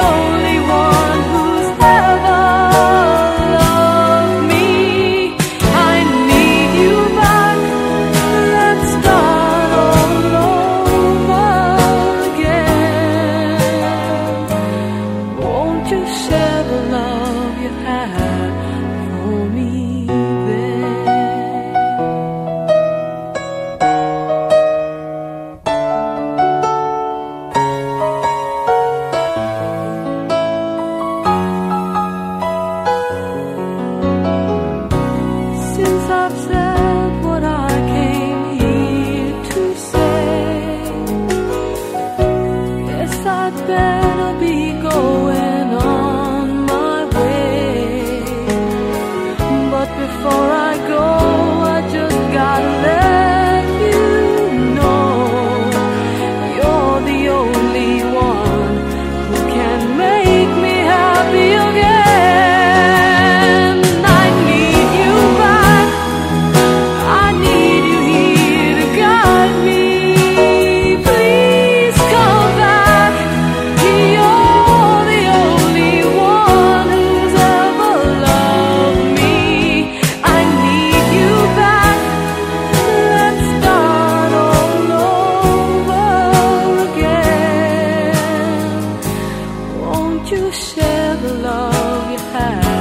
yo the love you have.